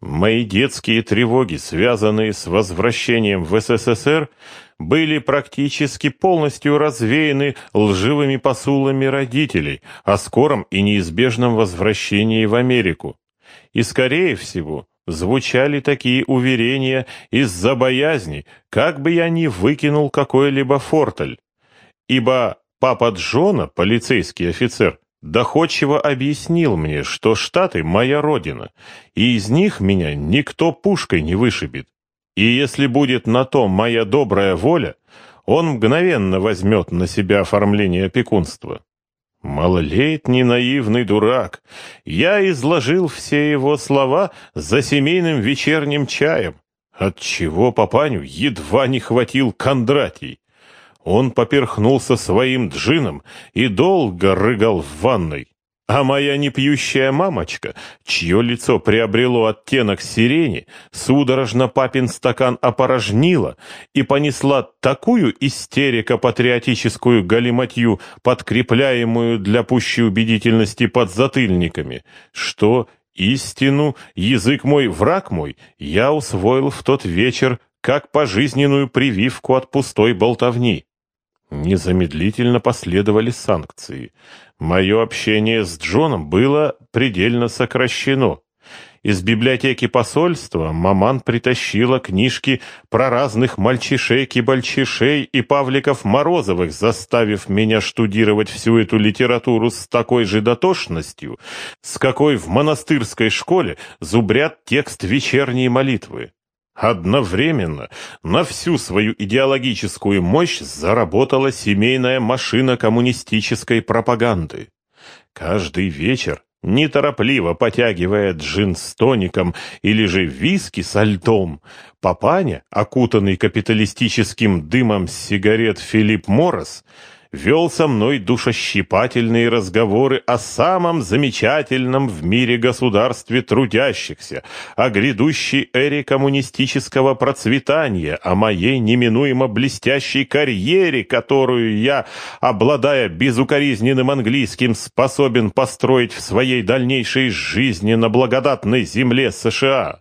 Мои детские тревоги, связанные с возвращением в СССР, были практически полностью развеяны лживыми посулами родителей о скором и неизбежном возвращении в Америку. И, скорее всего, звучали такие уверения из-за боязни, как бы я ни выкинул какой-либо фортель. Ибо папа Джона, полицейский офицер, доходчиво объяснил мне, что Штаты — моя родина, и из них меня никто пушкой не вышибет. И если будет на то моя добрая воля, он мгновенно возьмет на себя оформление опекунства. Малолетний наивный дурак. Я изложил все его слова за семейным вечерним чаем, отчего папаню едва не хватил Кондратий. Он поперхнулся своим джином и долго рыгал в ванной. А моя непьющая мамочка, чье лицо приобрело оттенок сирени, судорожно папин стакан опорожнила и понесла такую истерико-патриотическую галиматью, подкрепляемую для пущей убедительности подзатыльниками, что истину, язык мой, враг мой, я усвоил в тот вечер как пожизненную прививку от пустой болтовни. Незамедлительно последовали санкции. Мое общение с Джоном было предельно сокращено. Из библиотеки посольства маман притащила книжки про разных мальчишей-кибальчишей и Павликов-Морозовых, заставив меня штудировать всю эту литературу с такой же дотошностью, с какой в монастырской школе зубрят текст вечерней молитвы. Одновременно на всю свою идеологическую мощь заработала семейная машина коммунистической пропаганды. Каждый вечер, неторопливо потягивая джин с тоником или же виски со льдом, папаня, окутанный капиталистическим дымом сигарет Филипп Моррес, вел со мной душещипательные разговоры о самом замечательном в мире государстве трудящихся, о грядущей эре коммунистического процветания, о моей неминуемо блестящей карьере, которую я, обладая безукоризненным английским, способен построить в своей дальнейшей жизни на благодатной земле США.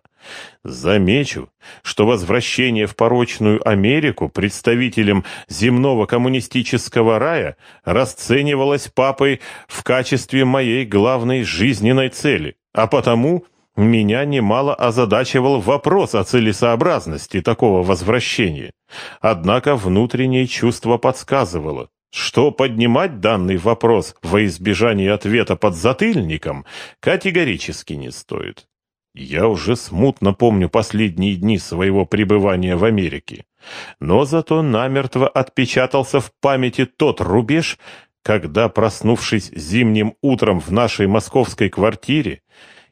Замечу, что возвращение в порочную Америку представителем земного коммунистического рая расценивалось папой в качестве моей главной жизненной цели, а потому меня немало озадачивал вопрос о целесообразности такого возвращения. Однако внутреннее чувство подсказывало, что поднимать данный вопрос во избежание ответа под затыльником категорически не стоит. Я уже смутно помню последние дни своего пребывания в Америке, но зато намертво отпечатался в памяти тот рубеж, когда, проснувшись зимним утром в нашей московской квартире,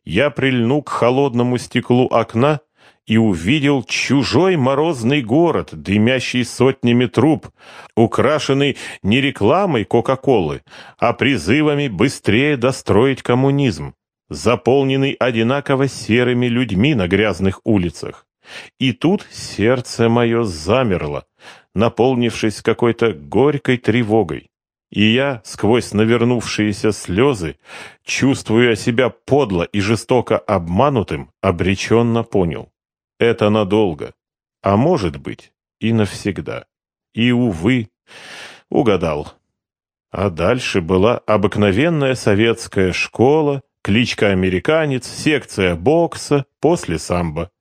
я прильнул к холодному стеклу окна и увидел чужой морозный город, дымящий сотнями труб, украшенный не рекламой Кока-Колы, а призывами быстрее достроить коммунизм заполненный одинаково серыми людьми на грязных улицах. И тут сердце мое замерло, наполнившись какой-то горькой тревогой. И я, сквозь навернувшиеся слезы, чувствуя себя подло и жестоко обманутым, обреченно понял. Это надолго, а может быть и навсегда. И, увы, угадал. А дальше была обыкновенная советская школа, кличка «Американец», секция бокса, после самбо.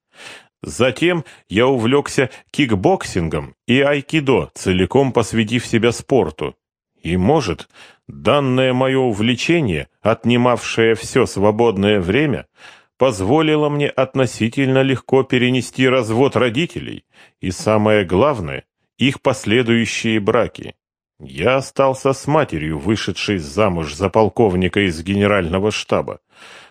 Затем я увлекся кикбоксингом и айкидо, целиком посвятив себя спорту. И, может, данное мое увлечение, отнимавшее все свободное время, позволило мне относительно легко перенести развод родителей и, самое главное, их последующие браки. Я остался с матерью, вышедшей замуж за полковника из генерального штаба,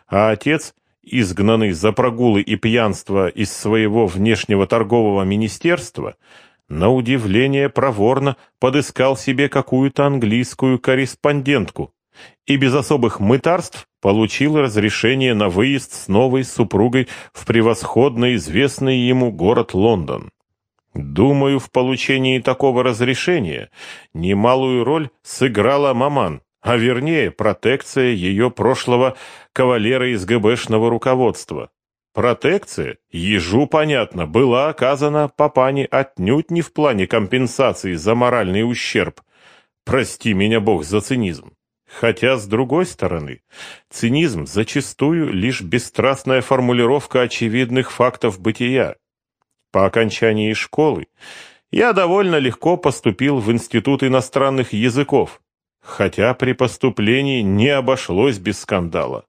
а отец, изгнанный за прогулы и пьянство из своего внешнего торгового министерства, на удивление проворно подыскал себе какую-то английскую корреспондентку и без особых мытарств получил разрешение на выезд с новой супругой в превосходно известный ему город Лондон. Думаю, в получении такого разрешения немалую роль сыграла маман, а вернее протекция ее прошлого кавалера из ГБшного руководства. Протекция, ежу понятно, была оказана Папане отнюдь не в плане компенсации за моральный ущерб. Прости меня, Бог, за цинизм. Хотя, с другой стороны, цинизм зачастую лишь бесстрастная формулировка очевидных фактов бытия. По окончании школы я довольно легко поступил в Институт иностранных языков, хотя при поступлении не обошлось без скандала.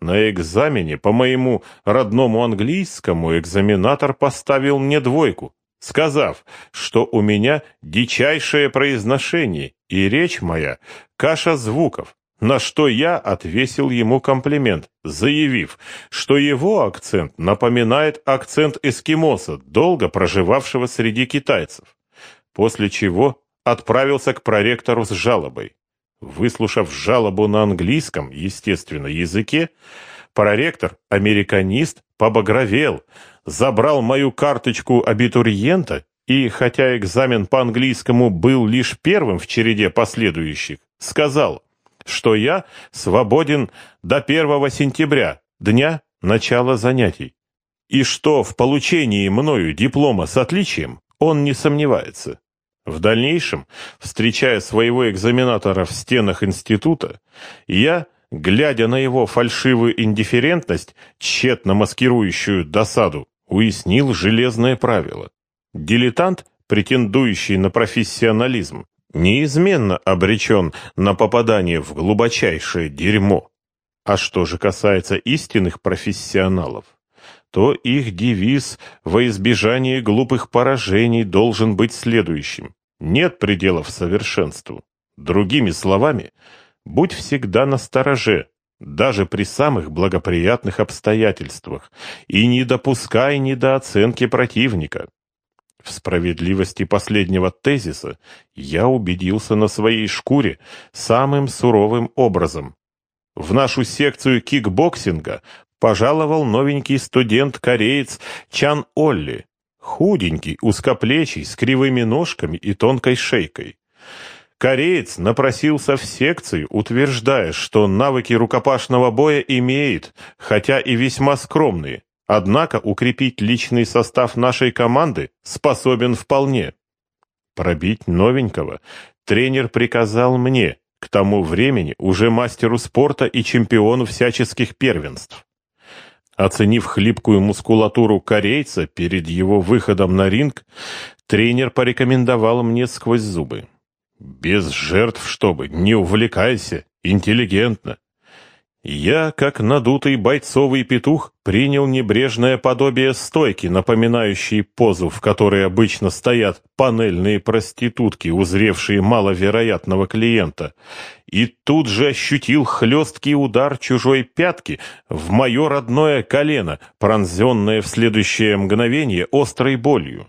На экзамене по моему родному английскому экзаменатор поставил мне двойку, сказав, что у меня дичайшее произношение и речь моя — каша звуков, на что я отвесил ему комплимент, заявив, что его акцент напоминает акцент эскимоса, долго проживавшего среди китайцев, после чего отправился к проректору с жалобой. Выслушав жалобу на английском, естественно, языке, проректор, американист, побагровел, забрал мою карточку абитуриента и, хотя экзамен по английскому был лишь первым в череде последующих, сказал, что я свободен до 1 сентября, дня начала занятий, и что в получении мною диплома с отличием он не сомневается. В дальнейшем, встречая своего экзаменатора в стенах института, я, глядя на его фальшивую индифферентность, тщетно маскирующую досаду, уяснил железное правило. Дилетант, претендующий на профессионализм, неизменно обречен на попадание в глубочайшее дерьмо. А что же касается истинных профессионалов, то их девиз во избежание глупых поражений должен быть следующим. Нет пределов совершенству. Другими словами, будь всегда настороже, даже при самых благоприятных обстоятельствах, и не допускай недооценки противника. В справедливости последнего тезиса я убедился на своей шкуре самым суровым образом. В нашу секцию кикбоксинга пожаловал новенький студент-кореец Чан Олли, худенький, узкоплечий, с кривыми ножками и тонкой шейкой. Кореец напросился в секцию, утверждая, что навыки рукопашного боя имеет, хотя и весьма скромные, однако укрепить личный состав нашей команды способен вполне. Пробить новенького тренер приказал мне, к тому времени уже мастеру спорта и чемпиону всяческих первенств. Оценив хлипкую мускулатуру корейца перед его выходом на ринг, тренер порекомендовал мне сквозь зубы. «Без жертв, чтобы, не увлекайся, интеллигентно. Я, как надутый бойцовый петух, принял небрежное подобие стойки, напоминающей позу, в которой обычно стоят панельные проститутки, узревшие маловероятного клиента, и тут же ощутил хлесткий удар чужой пятки в мое родное колено, пронзенное в следующее мгновение острой болью.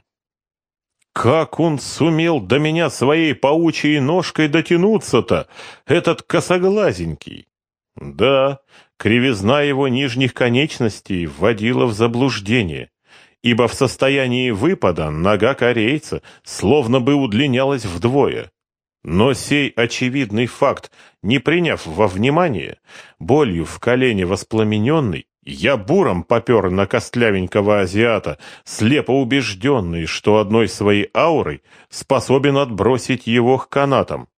Как он сумел до меня своей паучьей ножкой дотянуться-то, этот косоглазенький? Да, кривизна его нижних конечностей вводила в заблуждение, ибо в состоянии выпада нога корейца словно бы удлинялась вдвое. Но сей очевидный факт, не приняв во внимание, болью в колене воспламененный, я буром попер на костлявенького азиата, слепо убежденный, что одной своей аурой способен отбросить его к канатам.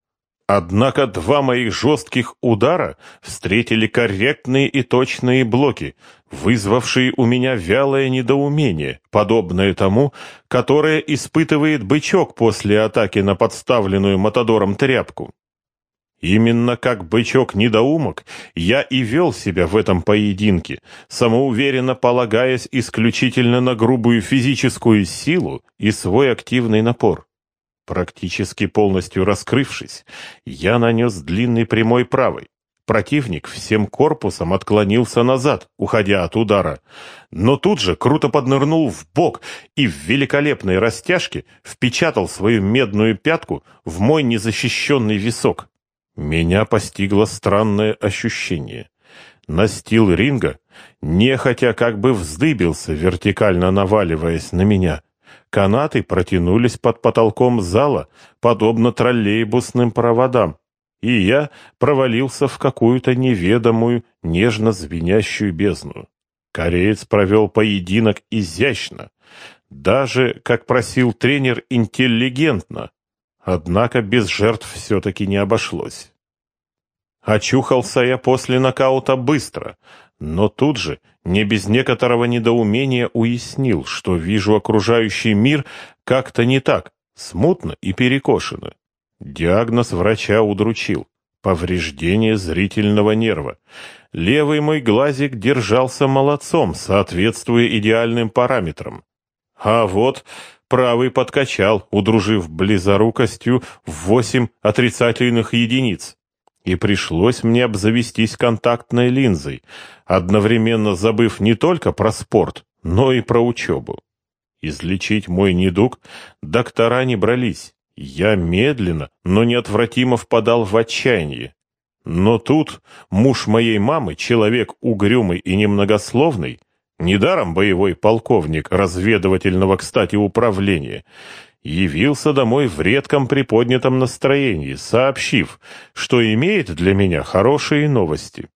Однако два моих жестких удара встретили корректные и точные блоки, вызвавшие у меня вялое недоумение, подобное тому, которое испытывает бычок после атаки на подставленную Матадором тряпку. Именно как бычок-недоумок я и вел себя в этом поединке, самоуверенно полагаясь исключительно на грубую физическую силу и свой активный напор. Практически полностью раскрывшись, я нанес длинный прямой правый. Противник всем корпусом отклонился назад, уходя от удара, но тут же круто поднырнул в бок и в великолепной растяжке впечатал свою медную пятку в мой незащищенный висок. Меня постигло странное ощущение. Настил ринга, нехотя как бы вздыбился, вертикально наваливаясь на меня — Канаты протянулись под потолком зала, подобно троллейбусным проводам, и я провалился в какую-то неведомую, нежно звенящую бездну. Кореец провел поединок изящно, даже, как просил тренер, интеллигентно. Однако без жертв все-таки не обошлось. Очухался я после нокаута быстро, но тут же, не без некоторого недоумения, уяснил, что вижу окружающий мир как-то не так, смутно и перекошено. Диагноз врача удручил. Повреждение зрительного нерва. Левый мой глазик держался молодцом, соответствуя идеальным параметрам. А вот правый подкачал, удружив близорукостью в восемь отрицательных единиц. И пришлось мне обзавестись контактной линзой, одновременно забыв не только про спорт, но и про учебу. Излечить мой недуг доктора не брались. Я медленно, но неотвратимо впадал в отчаяние. Но тут муж моей мамы, человек угрюмый и немногословный, недаром боевой полковник разведывательного, кстати, управления, явился домой в редком приподнятом настроении, сообщив, что имеет для меня хорошие новости.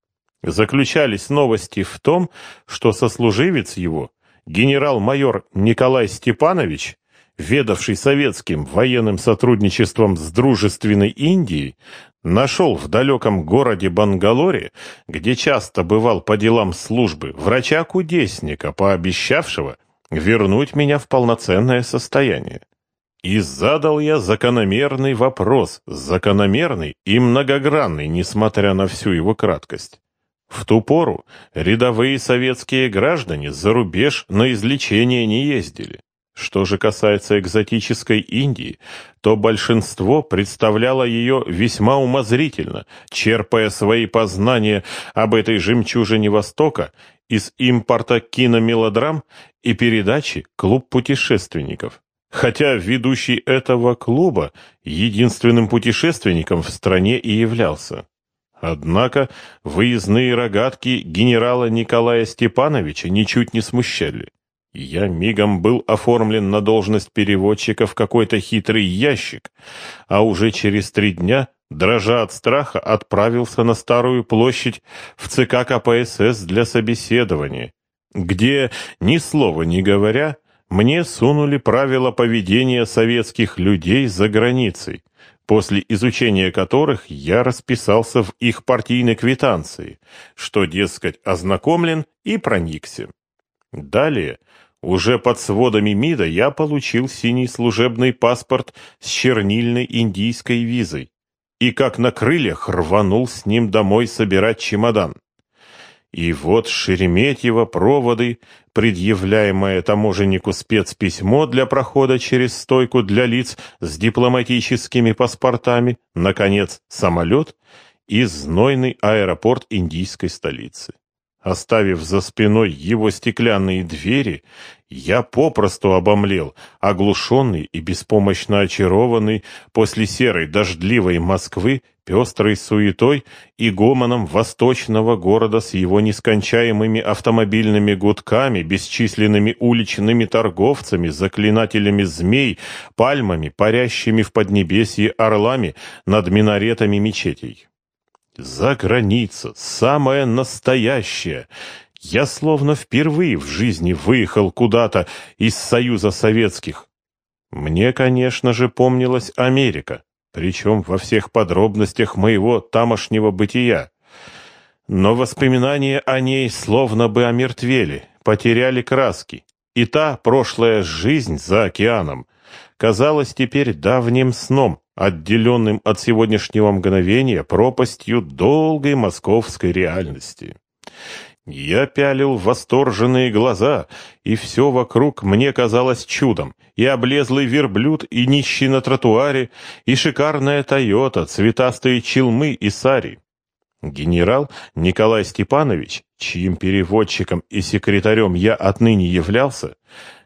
Заключались новости в том, что сослуживец его, генерал-майор Николай Степанович, ведавший советским военным сотрудничеством с дружественной Индией, нашел в далеком городе Бангалоре, где часто бывал по делам службы, врача-кудесника, пообещавшего вернуть меня в полноценное состояние. И задал я закономерный вопрос, закономерный и многогранный, несмотря на всю его краткость. В ту пору рядовые советские граждане за рубеж на излечение не ездили. Что же касается экзотической Индии, то большинство представляло ее весьма умозрительно, черпая свои познания об этой жемчужине Востока из импорта киномелодрам и передачи «Клуб путешественников». Хотя ведущий этого клуба единственным путешественником в стране и являлся. Однако выездные рогатки генерала Николая Степановича ничуть не смущали. Я мигом был оформлен на должность переводчика в какой-то хитрый ящик, а уже через три дня, дрожа от страха, отправился на Старую площадь в ЦК КПСС для собеседования, где, ни слова не говоря, мне сунули правила поведения советских людей за границей, после изучения которых я расписался в их партийной квитанции, что, дескать, ознакомлен и проникся. Далее, уже под сводами МИДа, я получил синий служебный паспорт с чернильной индийской визой и как на крыльях рванул с ним домой собирать чемодан. И вот Шереметьево проводы, предъявляемое таможеннику спецписьмо для прохода через стойку для лиц с дипломатическими паспортами, наконец, самолет и знойный аэропорт индийской столицы. Оставив за спиной его стеклянные двери, я попросту обомлел, оглушенный и беспомощно очарованный после серой дождливой Москвы, пестрой суетой и гомоном восточного города с его нескончаемыми автомобильными гудками, бесчисленными уличными торговцами, заклинателями змей, пальмами, парящими в поднебесье орлами над минаретами мечетей. За граница, самая настоящая. Я словно впервые в жизни выехал куда-то из Союза Советских. Мне, конечно же, помнилась Америка, причем во всех подробностях моего тамошнего бытия. Но воспоминания о ней словно бы омертвели, потеряли краски. И та прошлая жизнь за океаном казалась теперь давним сном, отделенным от сегодняшнего мгновения пропастью долгой московской реальности. Я пялил восторженные глаза, и все вокруг мне казалось чудом. И облезлый верблюд, и нищий на тротуаре, и шикарная Тойота, цветастые челмы и сари. Генерал Николай Степанович, чьим переводчиком и секретарем я отныне являлся,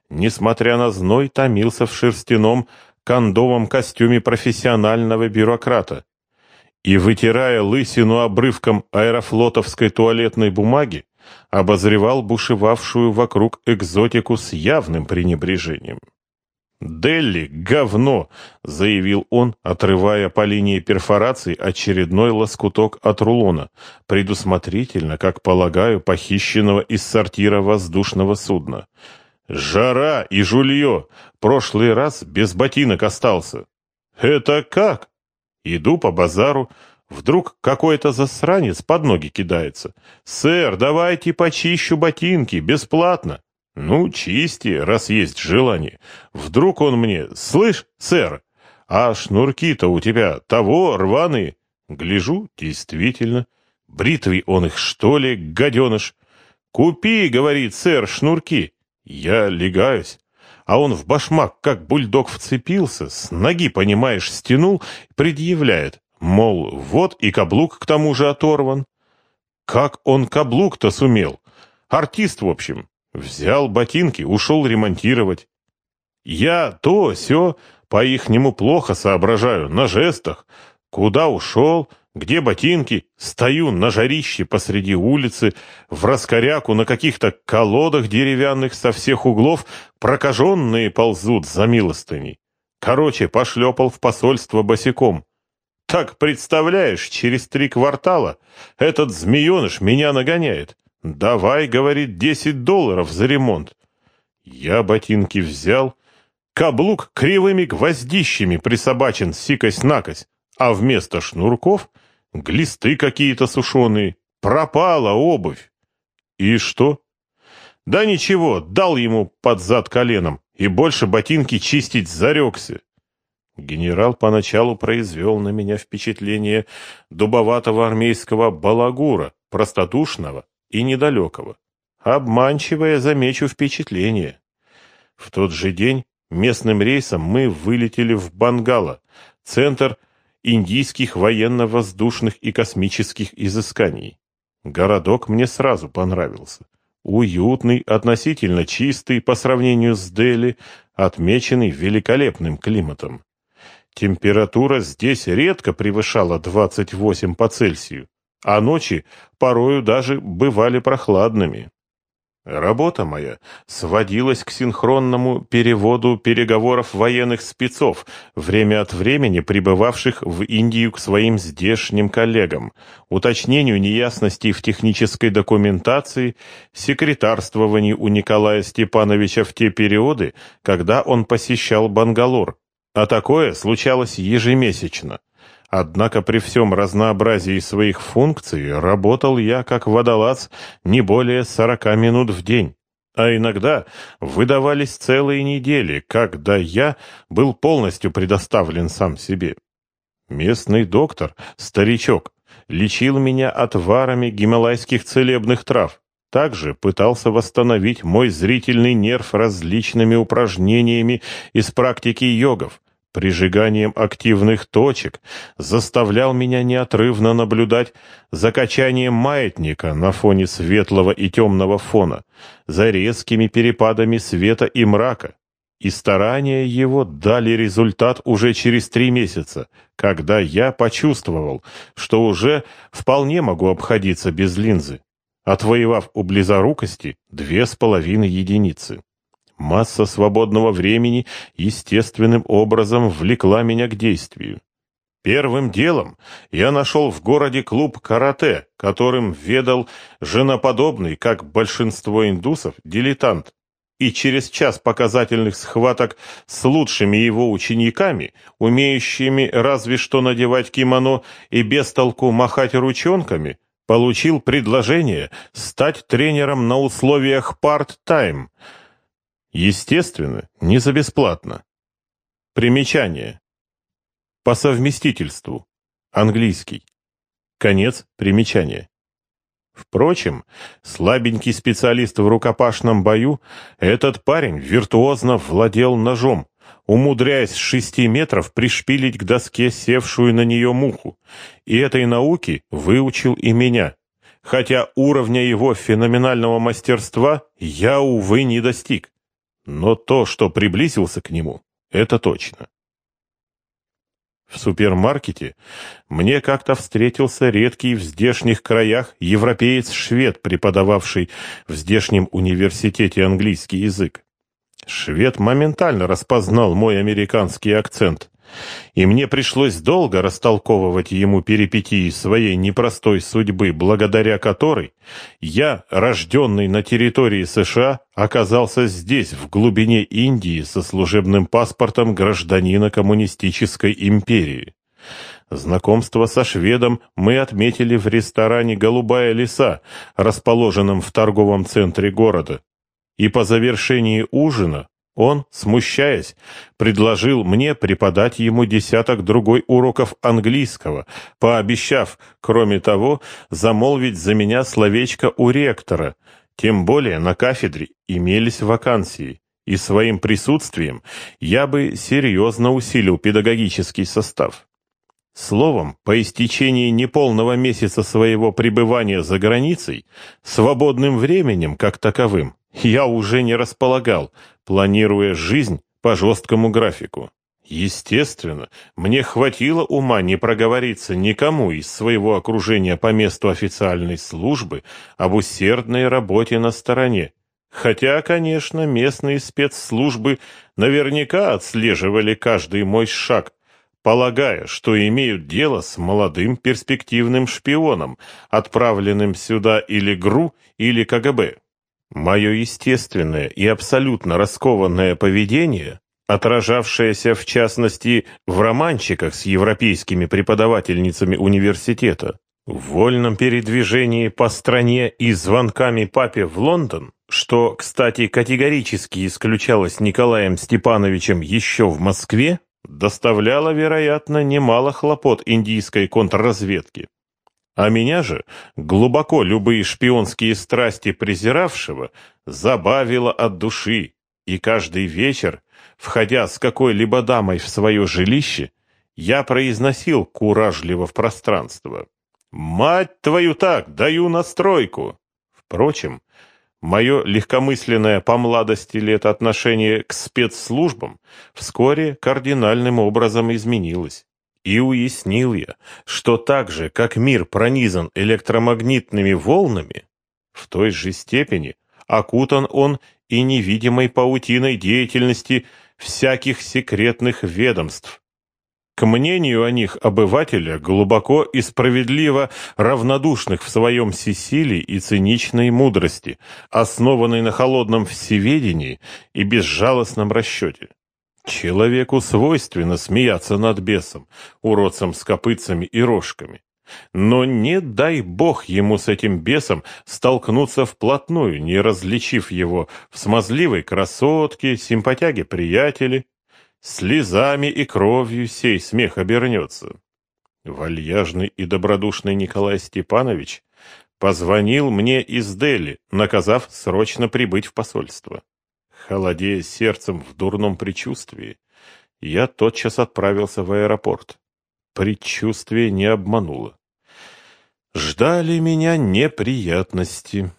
несмотря на зной, томился в шерстяном кондовом костюме профессионального бюрократа и, вытирая лысину обрывком аэрофлотовской туалетной бумаги, обозревал бушевавшую вокруг экзотику с явным пренебрежением. «Делли — говно!» — заявил он, отрывая по линии перфорации очередной лоскуток от рулона, предусмотрительно, как полагаю, похищенного из сортира воздушного судна. «Жара и жулье! Прошлый раз без ботинок остался!» «Это как?» Иду по базару, вдруг какой-то засранец под ноги кидается. «Сэр, давайте почищу ботинки, бесплатно!» Ну, чисти, раз есть желание. Вдруг он мне, слышь, сэр, а шнурки-то у тебя того рваные. Гляжу, действительно. Бритвый он их, что ли, гаденыш? Купи, говорит сэр, шнурки. Я легаюсь. А он в башмак, как бульдог, вцепился, с ноги, понимаешь, стянул, предъявляет. Мол, вот и каблук к тому же оторван. Как он каблук-то сумел? Артист, в общем. Взял ботинки, ушел ремонтировать. Я то, все по-ихнему плохо соображаю, на жестах. Куда ушел, где ботинки, стою на жарище посреди улицы, в раскоряку на каких-то колодах деревянных со всех углов прокаженные ползут за милостыней. Короче, пошлепал в посольство босиком. Так, представляешь, через три квартала этот змееныш меня нагоняет. «Давай, — говорит, — десять долларов за ремонт». Я ботинки взял, каблук кривыми гвоздищами присобачен сикось-накось, а вместо шнурков — глисты какие-то сушеные. Пропала обувь. И что? Да ничего, дал ему под зад коленом, и больше ботинки чистить зарекся. Генерал поначалу произвел на меня впечатление дубоватого армейского балагура, простодушного, и недалекого. Обманчивое, замечу, впечатление. В тот же день местным рейсом мы вылетели в Бангала, центр индийских военно-воздушных и космических изысканий. Городок мне сразу понравился. Уютный, относительно чистый по сравнению с Дели, отмеченный великолепным климатом. Температура здесь редко превышала 28 по Цельсию а ночи порою даже бывали прохладными. Работа моя сводилась к синхронному переводу переговоров военных спецов, время от времени прибывавших в Индию к своим здешним коллегам, уточнению неясностей в технической документации, секретарствованию у Николая Степановича в те периоды, когда он посещал Бангалор. А такое случалось ежемесячно. Однако при всем разнообразии своих функций работал я как водолаз не более сорока минут в день. А иногда выдавались целые недели, когда я был полностью предоставлен сам себе. Местный доктор, старичок, лечил меня отварами гималайских целебных трав. Также пытался восстановить мой зрительный нерв различными упражнениями из практики йогов, прижиганием активных точек заставлял меня неотрывно наблюдать за качанием маятника на фоне светлого и темного фона, за резкими перепадами света и мрака. И старания его дали результат уже через три месяца, когда я почувствовал, что уже вполне могу обходиться без линзы, отвоевав у близорукости две с половиной единицы. Масса свободного времени естественным образом влекла меня к действию. Первым делом я нашел в городе клуб карате, которым ведал женоподобный, как большинство индусов, дилетант. И через час показательных схваток с лучшими его учениками, умеющими разве что надевать кимоно и без толку махать ручонками, получил предложение стать тренером на условиях парт-тайм – Естественно, не за бесплатно. Примечание. По совместительству. Английский. Конец примечания. Впрочем, слабенький специалист в рукопашном бою, этот парень виртуозно владел ножом, умудряясь с шести метров пришпилить к доске севшую на нее муху, и этой науки выучил и меня, хотя уровня его феноменального мастерства я, увы, не достиг. Но то, что приблизился к нему, это точно. В супермаркете мне как-то встретился редкий в здешних краях европеец-швед, преподававший в здешнем университете английский язык. Швед моментально распознал мой американский акцент, и мне пришлось долго растолковывать ему перипетии своей непростой судьбы, благодаря которой я, рожденный на территории США, оказался здесь, в глубине Индии, со служебным паспортом гражданина коммунистической империи. Знакомство со шведом мы отметили в ресторане «Голубая лиса», расположенном в торговом центре города и по завершении ужина он, смущаясь, предложил мне преподать ему десяток другой уроков английского, пообещав, кроме того, замолвить за меня словечко у ректора, тем более на кафедре имелись вакансии, и своим присутствием я бы серьезно усилил педагогический состав. Словом, по истечении неполного месяца своего пребывания за границей, свободным временем как таковым, я уже не располагал, планируя жизнь по жесткому графику. Естественно, мне хватило ума не проговориться никому из своего окружения по месту официальной службы об усердной работе на стороне. Хотя, конечно, местные спецслужбы наверняка отслеживали каждый мой шаг, полагая, что имеют дело с молодым перспективным шпионом, отправленным сюда или ГРУ, или КГБ. Мое естественное и абсолютно раскованное поведение, отражавшееся в частности в романчиках с европейскими преподавательницами университета, в вольном передвижении по стране и звонками папе в Лондон, что, кстати, категорически исключалось Николаем Степановичем еще в Москве, доставляло, вероятно, немало хлопот индийской контрразведки. А меня же, глубоко любые шпионские страсти презиравшего, забавило от души, и каждый вечер, входя с какой-либо дамой в свое жилище, я произносил куражливо в пространство. «Мать твою так, даю настройку!» Впрочем, мое легкомысленное по младости лет отношение к спецслужбам вскоре кардинальным образом изменилось. И уяснил я, что так же, как мир пронизан электромагнитными волнами, в той же степени окутан он и невидимой паутиной деятельности всяких секретных ведомств. К мнению о них обывателя глубоко и справедливо равнодушных в своем всесилии и циничной мудрости, основанной на холодном всеведении и безжалостном расчете. Человеку свойственно смеяться над бесом, уродцем с копытцами и рожками. Но не дай бог ему с этим бесом столкнуться вплотную, не различив его в смазливой красотке, симпатяге-приятеле. Слезами и кровью сей смех обернется. Вальяжный и добродушный Николай Степанович позвонил мне из Дели, наказав срочно прибыть в посольство. Холодея сердцем в дурном предчувствии, я тотчас отправился в аэропорт. Предчувствие не обмануло. Ждали меня неприятности.